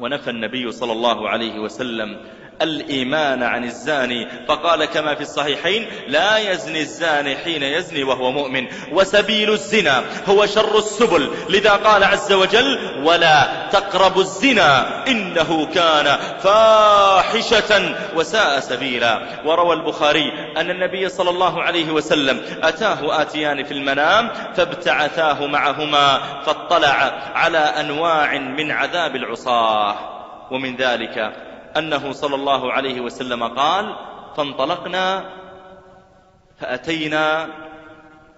ونفى النبي صلى الله عليه وسلم الإيمان عن الزاني. فقال كما في الصحيحين لا يزني الزاني حين يزني وهو مؤمن. وسبيل الزنا هو شر السبل. لذا قال عز وجل ولا تقربوا الزنا إنه كان فاحشة وساء سبيلا. وروى البخاري أن النبي صلى الله عليه وسلم أتاه آتيان في المنام فابتعثاه معهما فاطلع على أنواع من عذاب العصاة. ومن ذلك أنه صلى الله عليه وسلم قال فانطلقنا فأتينا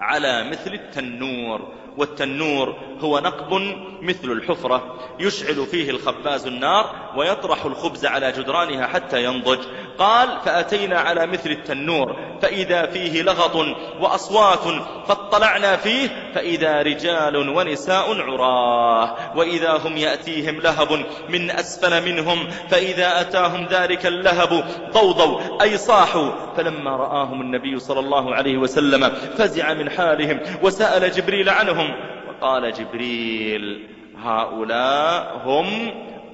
على مثل التنور والتنور هو نقب مثل الحفرة يشعل فيه الخباز النار ويطرح الخبز على جدرانها حتى ينضج. قال فأتينا على مثل التنور فإذا فيه لغط وأصوات فاطلعنا فيه فإذا رجال ونساء عراه. وإذا هم يأتيهم لهب من أسفل منهم فإذا أتاهم ذلك اللهب ضوضوا أي صاحوا. فلما رآهم النبي صلى الله عليه وسلم فزع من حالهم وسأل جبريل عنهم وقال جبريل هؤلاء هم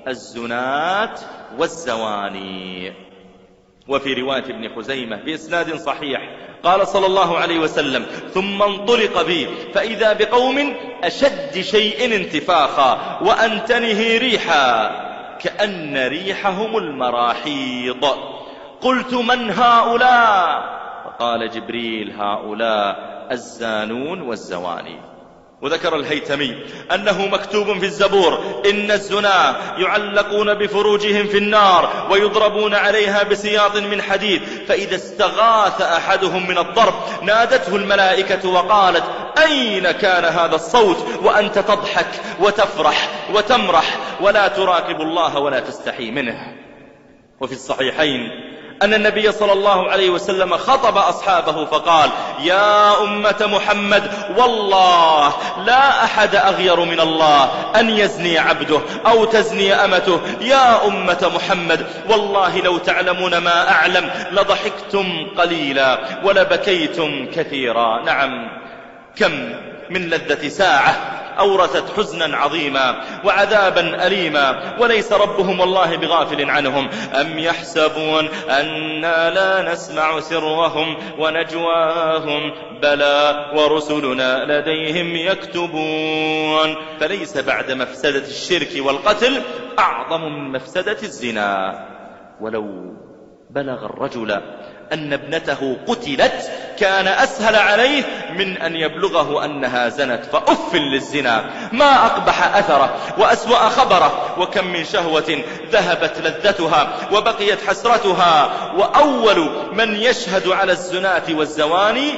الزنات والزواني. وفي رواية ابن خزيمة بإسناد صحيح قال صلى الله عليه وسلم ثم انطلق بي فإذا بقوم أشد شيء انتفاخا وأنتنه ريحا كأن ريحهم المراحيض. قلت من هؤلاء؟ فقال جبريل هؤلاء الزانون والزواني. وذكر الهيتمي أنه مكتوب في الزبور إن الزنا يعلقون بفروجهم في النار ويضربون عليها بسياط من حديد فإذا استغاث أحدهم من الضرب نادته الملائكة وقالت أين كان هذا الصوت؟ وأنت تضحك وتفرح وتمرح ولا تراقب الله ولا تستحي منه. وفي الصحيحين أن النبي صلى الله عليه وسلم خطب أصحابه فقال يا أمة محمد والله لا أحد أغير من الله أن يزني عبده أو تزني أمته. يا أمة محمد والله لو تعلمون ما أعلم لضحكتم قليلا ولبكيتم كثيرا. نعم كم من لذة ساعة أورثت حزنا عظيما وعذابا أليما وليس ربهم والله بغافل عنهم. أم يحسبون أنا لا نسمع سرهم ونجواهم بلى ورسلنا لديهم يكتبون. فليس بعد مفسدة الشرك والقتل أعظم من مفسدة الزنا. ولو بلغ الرجل أن ابنته قتلت كان أسهل عليه من أن يبلغه أنها زنت فأف للزنا. ما أقبح أثره وأسوأ خبره وكم من شهوة ذهبت لذتها وبقيت حسرتها. وأول من يشهد على الزنات والزواني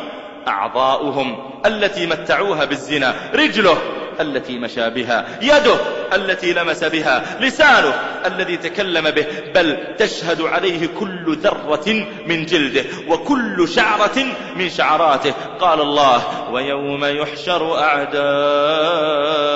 أعضاؤهم التي متعوها بالزنا رجله التي مشى بها يده التي لمس بها لسانه الذي تكلم به بل تشهد عليه كل ذرة من جلده وكل شعرة من شعراته. قال الله ويوم يحشر أعداء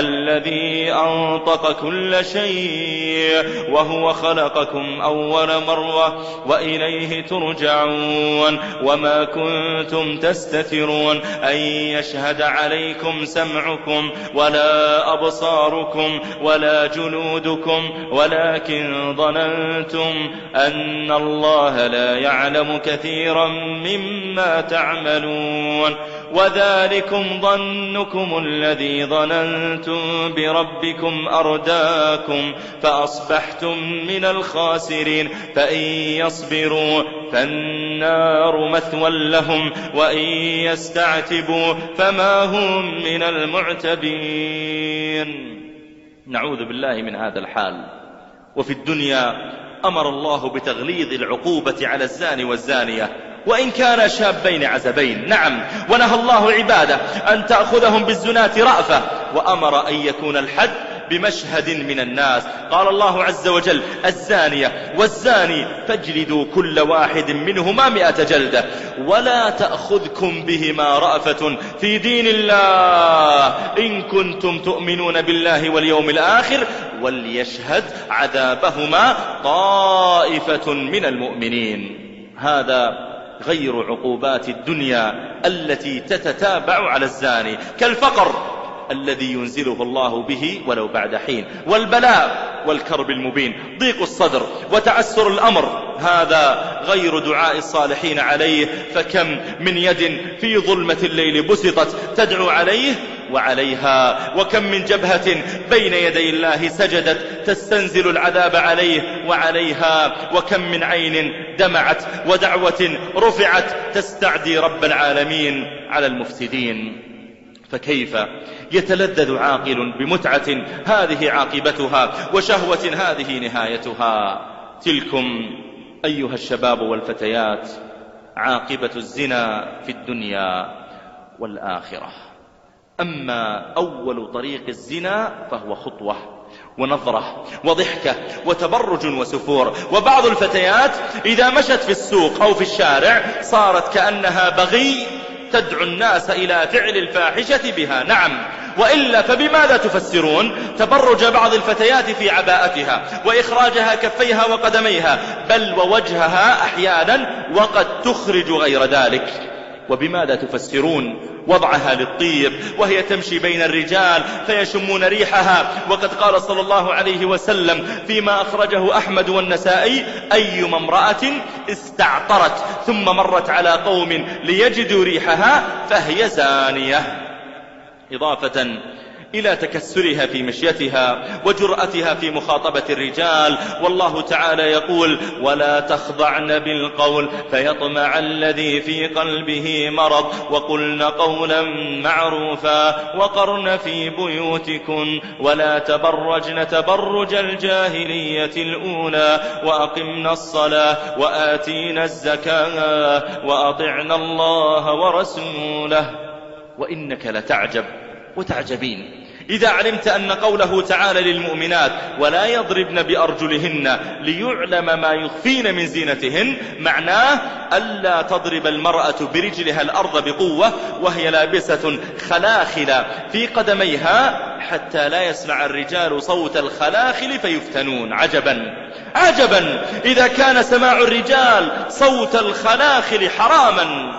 الذي أنطق كل شيء وهو خلقكم أول مرة وإليه ترجعون وما كنتم تستترون أن يشهد عليكم سمعكم ولا أبصاركم ولا جلودكم ولكن ظننتم أن الله لا يعلم كثيرا مما تعملون وذلكم ظنكم الذي ظننتم بربكم أرداكم فأصبحتم من الخاسرين فإن يصبروا فالنار مثوى لهم وإن يستعتبوا فما هم من المعتبين. نعوذ بالله من هذا الحال. وفي الدنيا أمر الله بتغليظ العقوبة على الزاني والزانية. وإن كان شابين عزبين. نعم. ونهى الله عباده أن تأخذهم بالزنات رأفة وأمر أن يكون الحد بمشهد من الناس. قال الله عز وجل الزانية والزاني فاجلدوا كل واحد منهما مئة جلدة ولا تأخذكم بهما رأفة في دين الله. إن كنتم تؤمنون بالله واليوم الآخر وليشهد عذابهما طائفة من المؤمنين. هذا غير عقوبات الدنيا التي تتتابع على الزاني كالفقر الذي ينزله الله به ولو بعد حين والبلاء والكرب المبين. ضيق الصدر وتعسر الأمر. هذا غير دعاء الصالحين عليه. فكم من يد في ظلمة الليل بسطت تدعو عليه وعليها. وكم من جبهة بين يدي الله سجدت تستنزل العذاب عليه وعليها. وكم من عين دمعت ودعوة رفعت تستعدي رب العالمين على المفسدين. فكيف؟ يتلذذ عاقل بمتعة هذه عاقبتها وشهوة هذه نهايتها. تلكم أيها الشباب والفتيات عاقبة الزنا في الدنيا والآخرة. أما أول طريق الزنا فهو خطوة ونظرة وضحكة وتبرج وسفور. وبعض الفتيات إذا مشت في السوق أو في الشارع صارت كأنها بغي تدعو الناس إلى فعل الفاحشة بها. نعم. وإلا فبماذا تفسرون؟ تبرج بعض الفتيات في عباءتها وإخراجها كفيها وقدميها بل ووجهها أحيانا وقد تخرج غير ذلك. وبماذا تفسرون؟ وضعها للطيب وهي تمشي بين الرجال فيشمون ريحها. وقد قال صلى الله عليه وسلم فيما أخرجه أحمد والنسائي أيما امرأة استعطرت ثم مرت على قوم ليجدوا ريحها فهي زانية. إضافة إلى تكسرها في مشيتها وجرأتها في مخاطبة الرجال. والله تعالى يقول ولا تخضعن بالقول فيطمع الذي في قلبه مرض. وقلن قولا معروفا وقرن في بيوتكن. ولا تبرجن تبرج الجاهلية الأولى. وأقمنا الصلاة وآتينا الزكاة وأطعنا الله ورسوله. وإنك لتعجب وتعجبين. إذا علمت أن قوله تعالى للمؤمنات ولا يضربن بأرجلهن ليعلم ما يخفين من زينتهن معناه ألا تضرب المرأة برجلها الأرض بقوة وهي لابسة خلاخل في قدميها حتى لا يسمع الرجال صوت الخلاخل فيفتنون. عجبا. عجبا. إذا كان سماع الرجال صوت الخلاخل حراما.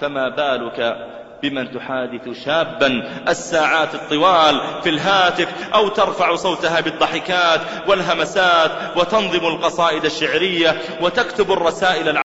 فما بالك بمن تحادث شابا. الساعات الطوال في الهاتف أو ترفع صوتها بالضحكات والهمسات وتنظم القصائد الشعرية وتكتب الرسائل